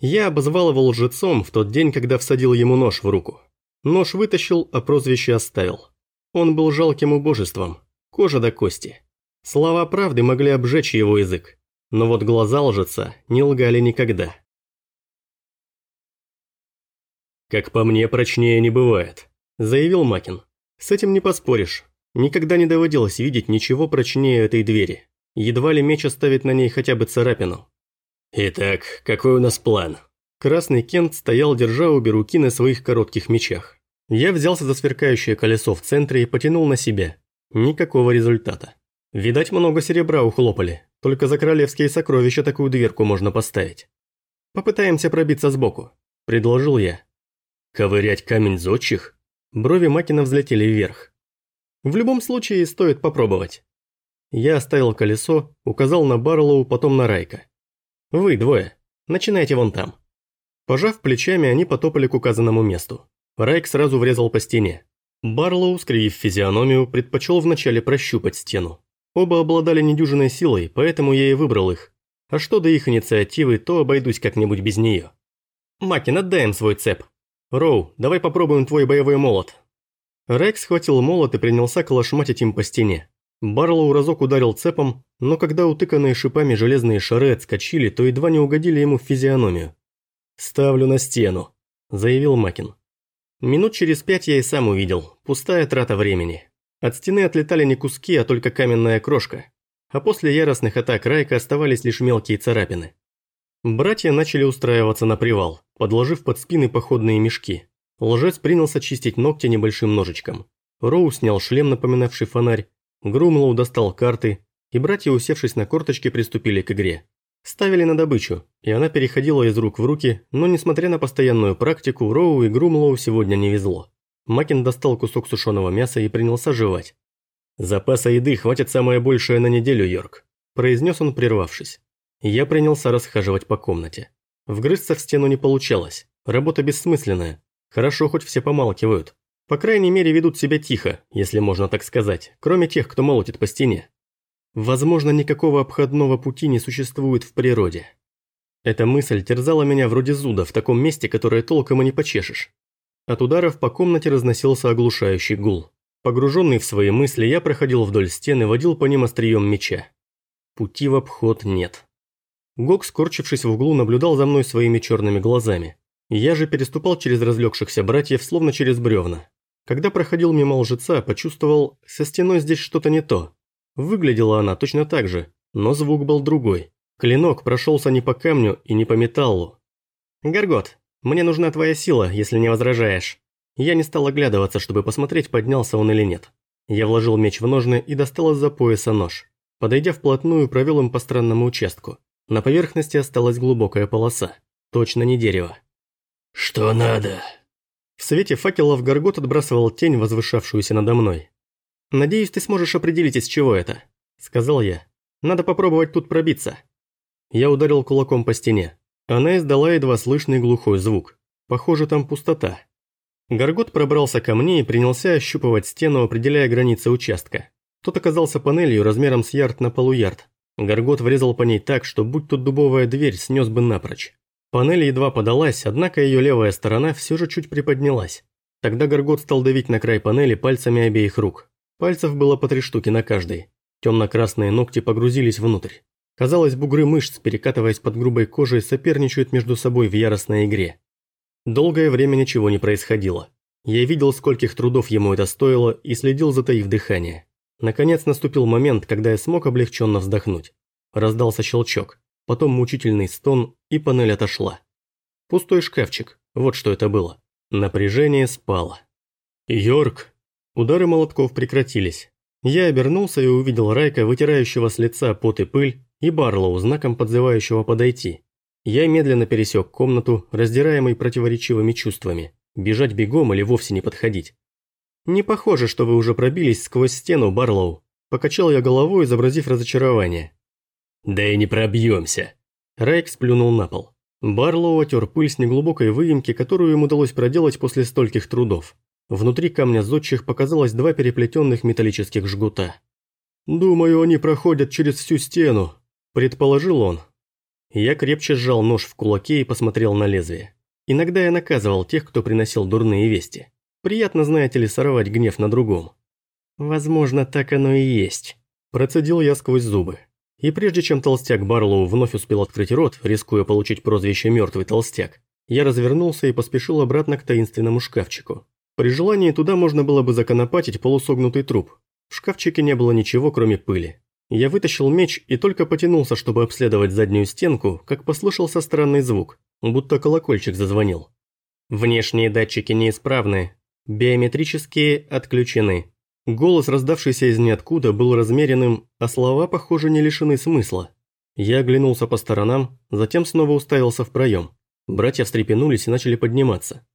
Я обозвал его лжецом в тот день, когда всадил ему нож в руку. Нож вытащил, а прозвище оставил. Он был жалким убожеством, кожа до кости. Слова правды могли обжечь его язык, но вот глаза лжеца не лгали никогда. «Как по мне, прочнее не бывает», – заявил Макин. «С этим не поспоришь. Никогда не доводилось видеть ничего прочнее этой двери. Едва ли меч оставит на ней хотя бы царапину. «Итак, какой у нас план?» Красный Кент стоял, держа обе руки на своих коротких мечах. Я взялся за сверкающее колесо в центре и потянул на себя. Никакого результата. Видать, много серебра ухлопали. Только за королевские сокровища такую дверку можно поставить. «Попытаемся пробиться сбоку», – предложил я. «Ковырять камень зодчих?» Брови Макина взлетели вверх. «В любом случае, стоит попробовать». Я оставил колесо, указал на Барлоу, потом на Райка. «Вы двое. Начинайте вон там». Пожав плечами, они потопали к указанному месту. Райк сразу врезал по стене. Барлоу, скривив физиономию, предпочел вначале прощупать стену. Оба обладали недюжиной силой, поэтому я и выбрал их. А что до их инициативы, то обойдусь как-нибудь без нее. «Макин, отдай свой цеп», «Роу, давай попробуем твой боевой молот». Рекс схватил молот и принялся колошматить им по стене. Барлоу разок ударил цепом, но когда утыканные шипами железные шары отскочили, то едва не угодили ему в физиономию. «Ставлю на стену», – заявил Макин. Минут через пять я и сам увидел, пустая трата времени. От стены отлетали не куски, а только каменная крошка. А после яростных атак Райка оставались лишь мелкие царапины. Братья начали устраиваться на привал, подложив под спины походные мешки. Лжец принялся чистить ногти небольшим ножичком. Роу снял шлем, напоминавший фонарь. Грумлоу достал карты, и братья, усевшись на корточки, приступили к игре. Ставили на добычу, и она переходила из рук в руки, но несмотря на постоянную практику, Роу и Грумлоу сегодня не везло. Макин достал кусок сушеного мяса и принялся жевать. «Запаса еды хватит самое большее на неделю, Йорк», – произнес он, прервавшись. Я принялся расхаживать по комнате. Вгрызться в стену не получалось. Работа бессмысленная. Хорошо, хоть все помалкивают. По крайней мере, ведут себя тихо, если можно так сказать, кроме тех, кто молотит по стене. Возможно, никакого обходного пути не существует в природе. Эта мысль терзала меня вроде зуда в таком месте, которое толком и не почешешь. От ударов по комнате разносился оглушающий гул. Погруженный в свои мысли, я проходил вдоль стены, водил по ним острием меча. Пути в обход нет. Гок, скорчившись в углу, наблюдал за мной своими черными глазами. Я же переступал через разлегшихся братьев, словно через бревна. Когда проходил мимо лжеца, почувствовал, со стеной здесь что-то не то. Выглядела она точно так же, но звук был другой. Клинок прошелся не по камню и не по металлу. «Гаргот, мне нужна твоя сила, если не возражаешь». Я не стал оглядываться, чтобы посмотреть, поднялся он или нет. Я вложил меч в ножны и достал из-за пояса нож. Подойдя вплотную, провел им по странному участку. На поверхности осталась глубокая полоса. Точно не дерево. «Что надо?» В свете факелов Горгот отбрасывал тень, возвышавшуюся надо мной. «Надеюсь, ты сможешь определить, из чего это», – сказал я. «Надо попробовать тут пробиться». Я ударил кулаком по стене. Она издала едва слышный глухой звук. Похоже, там пустота. Горгот пробрался ко мне и принялся ощупывать стену, определяя границы участка. Тот оказался панелью размером с ярд на полуярд. Горгот врезал по ней так, что будь тут дубовая дверь, снес бы напрочь. Панель едва подалась, однако ее левая сторона все же чуть приподнялась. Тогда Горгот стал давить на край панели пальцами обеих рук. Пальцев было по три штуки на каждой. Темно-красные ногти погрузились внутрь. Казалось, бугры мышц, перекатываясь под грубой кожей, соперничают между собой в яростной игре. Долгое время ничего не происходило. Я видел, скольких трудов ему это стоило, и следил, затаив дыхание. Наконец наступил момент, когда я смог облегченно вздохнуть. Раздался щелчок, потом мучительный стон, и панель отошла. Пустой шкафчик, вот что это было. Напряжение спало. «Йорк!» Удары молотков прекратились. Я обернулся и увидел Райка, вытирающего с лица пот и пыль, и Барлоу, знаком подзывающего подойти. Я медленно пересек комнату, раздираемый противоречивыми чувствами. Бежать бегом или вовсе не подходить. «Не похоже, что вы уже пробились сквозь стену, Барлоу», – покачал я головой, изобразив разочарование. «Да и не пробьемся». Райк сплюнул на пол. Барлоу отер пыль с неглубокой выемки, которую им удалось проделать после стольких трудов. Внутри камня зодчих показалось два переплетенных металлических жгута. «Думаю, они проходят через всю стену», – предположил он. Я крепче сжал нож в кулаке и посмотрел на лезвие. Иногда я наказывал тех, кто приносил дурные вести. Приятно, знаете ли, сорвать гнев на другом. Возможно, так оно и есть. Процедил я сквозь зубы. И прежде чем толстяк Барлоу вновь успел открыть рот, рискуя получить прозвище «мертвый толстяк», я развернулся и поспешил обратно к таинственному шкафчику. При желании туда можно было бы законопатить полусогнутый труп. В шкафчике не было ничего, кроме пыли. Я вытащил меч и только потянулся, чтобы обследовать заднюю стенку, как послышался странный звук, будто колокольчик зазвонил. Внешние датчики неисправны, биометрические отключены. Голос, раздавшийся из ниоткуда, был размеренным, а слова, похоже, не лишены смысла. Я оглянулся по сторонам, затем снова уставился в проем. Братья встрепенулись и начали подниматься.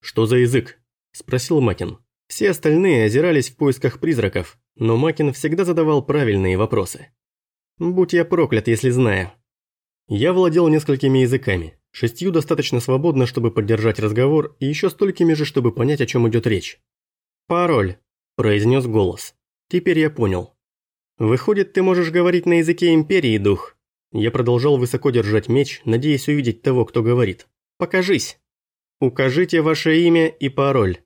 «Что за язык?» – спросил Макин. Все остальные озирались в поисках призраков, но Макин всегда задавал правильные вопросы. «Будь я проклят, если знаю». Я владел несколькими языками, шестью достаточно свободно, чтобы поддержать разговор, и еще столькими же, чтобы понять, о чем идет речь. «Пароль», – произнес голос. «Теперь я понял». «Выходит, ты можешь говорить на языке Империи, дух?» Я продолжал высоко держать меч, надеясь увидеть того, кто говорит. «Покажись!» «Укажите ваше имя и пароль».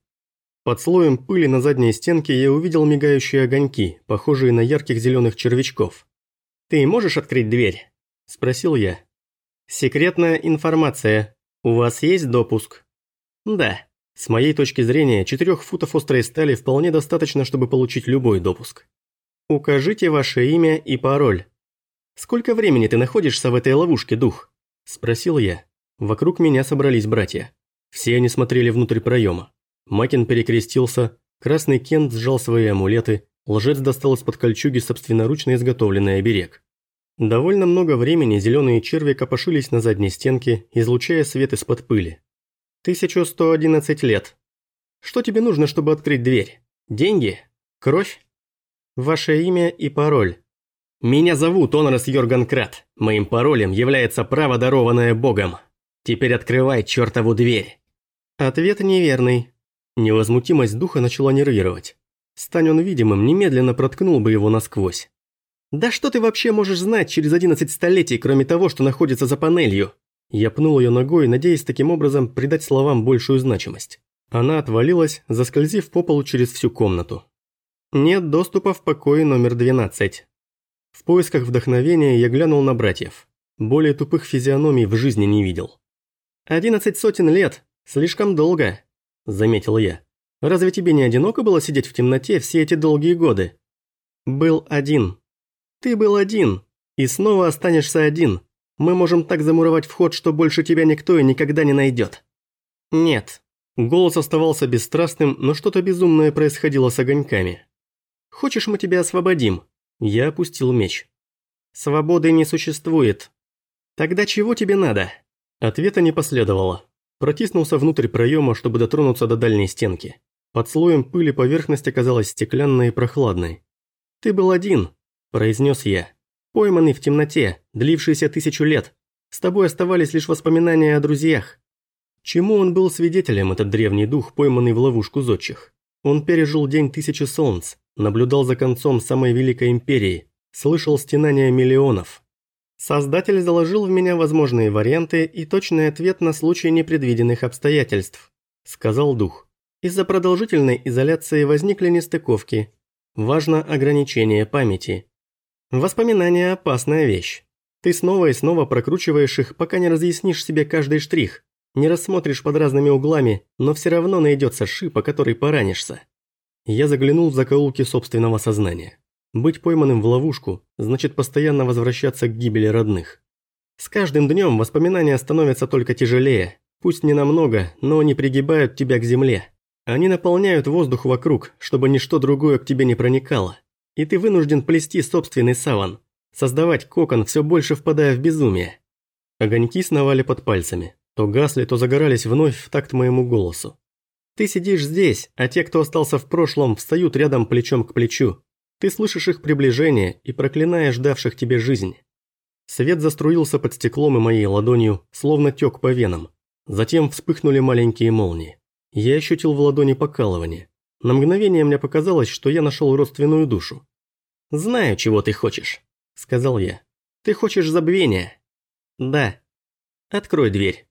Под слоем пыли на задней стенке я увидел мигающие огоньки, похожие на ярких зеленых червячков. «Ты можешь открыть дверь?» – спросил я. «Секретная информация. У вас есть допуск?» «Да». С моей точки зрения, четырех футов острой стали вполне достаточно, чтобы получить любой допуск. Укажите ваше имя и пароль. Сколько времени ты находишься в этой ловушке, дух? Спросил я. Вокруг меня собрались братья. Все они смотрели внутрь проема. Макин перекрестился, Красный Кент сжал свои амулеты, лжец достал из-под кольчуги собственноручно изготовленный оберег. Довольно много времени зеленые черви копошились на задней стенке, излучая свет из-под пыли. 1111 лет. Что тебе нужно, чтобы открыть дверь? Деньги? Кровь? Ваше имя и пароль. Меня зовут Онорас Йорган Крат. Моим паролем является право, дарованное Богом. Теперь открывай чертову дверь. Ответ неверный. Невозмутимость духа начала нервировать. Стань он видимым, немедленно проткнул бы его насквозь. «Да что ты вообще можешь знать через 11 столетий, кроме того, что находится за панелью?» Я пнул ее ногой, надеясь таким образом придать словам большую значимость. Она отвалилась, заскользив по полу через всю комнату. Нет доступа в покое номер 12. В поисках вдохновения я глянул на братьев. Более тупых физиономий в жизни не видел. «Одиннадцать сотен лет. Слишком долго», – заметил я. «Разве тебе не одиноко было сидеть в темноте все эти долгие годы?» «Был один. Ты был один. И снова останешься один. Мы можем так замуровать вход, что больше тебя никто и никогда не найдет. Нет. Голос оставался бесстрастным, но что-то безумное происходило с огоньками. Хочешь, мы тебя освободим? Я опустил меч. Свободы не существует. Тогда чего тебе надо? Ответа не последовало. Протиснулся внутрь проема, чтобы дотронуться до дальней стенки. Под слоем пыли поверхность оказалась стеклянной и прохладной. «Ты был один», – произнес я. Пойманный в темноте, длившийся тысячу лет. С тобой оставались лишь воспоминания о друзьях. Чему он был свидетелем, этот древний дух, пойманный в ловушку зодчих? Он пережил день тысячи солнц, наблюдал за концом самой великой империи, слышал стенания миллионов. Создатель заложил в меня возможные варианты и точный ответ на случай непредвиденных обстоятельств, сказал дух. Из-за продолжительной изоляции возникли нестыковки. Важно ограничение памяти. Воспоминания – опасная вещь. Ты снова и снова прокручиваешь их, пока не разъяснишь себе каждый штрих, не рассмотришь под разными углами, но все равно найдется шип, о который поранишься. Я заглянул в закоулки собственного сознания. Быть пойманным в ловушку – значит постоянно возвращаться к гибели родных. С каждым днем воспоминания становятся только тяжелее, пусть не намного, но они пригибают тебя к земле. Они наполняют воздух вокруг, чтобы ничто другое к тебе не проникало и ты вынужден плести собственный саван, создавать кокон, все больше впадая в безумие. Огоньки сновали под пальцами, то гасли, то загорались вновь в такт моему голосу. Ты сидишь здесь, а те, кто остался в прошлом, встают рядом плечом к плечу. Ты слышишь их приближение и проклинаешь давших тебе жизнь. Свет заструился под стеклом и моей ладонью, словно тек по венам. Затем вспыхнули маленькие молнии. Я ощутил в ладони покалывание. На мгновение мне показалось, что я нашел родственную душу. «Знаю, чего ты хочешь», – сказал я. «Ты хочешь забвения». Да. Открой дверь.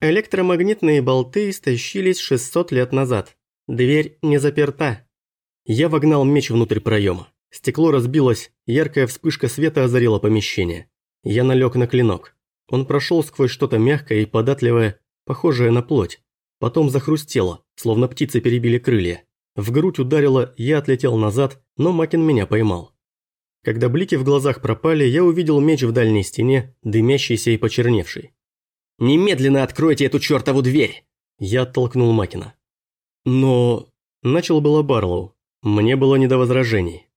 Электромагнитные болты истощились 600 лет назад. Дверь не заперта. Я вогнал меч внутрь проема. Стекло разбилось, яркая вспышка света озарила помещение. Я налег на клинок. Он прошел сквозь что-то мягкое и податливое, похожее на плоть. Потом захрустело, словно птицы перебили крылья. В грудь ударило, я отлетел назад, но Макин меня поймал. Когда блики в глазах пропали, я увидел меч в дальней стене, дымящийся и почерневший. «Немедленно откройте эту чертову дверь!» Я оттолкнул Макина. «Но...» Начал было Барлоу. Мне было не до возражений.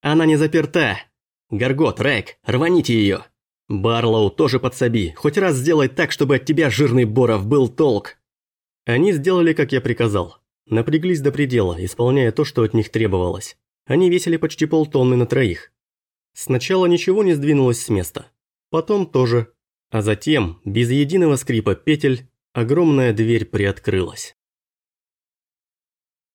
«Она не заперта! Гаргот, Райк, рваните ее!» «Барлоу, тоже подсоби, хоть раз сделай так, чтобы от тебя, жирный Боров, был толк!» Они сделали, как я приказал. Напряглись до предела, исполняя то, что от них требовалось. Они весили почти полтонны на троих. Сначала ничего не сдвинулось с места. Потом тоже. А затем, без единого скрипа петель, огромная дверь приоткрылась.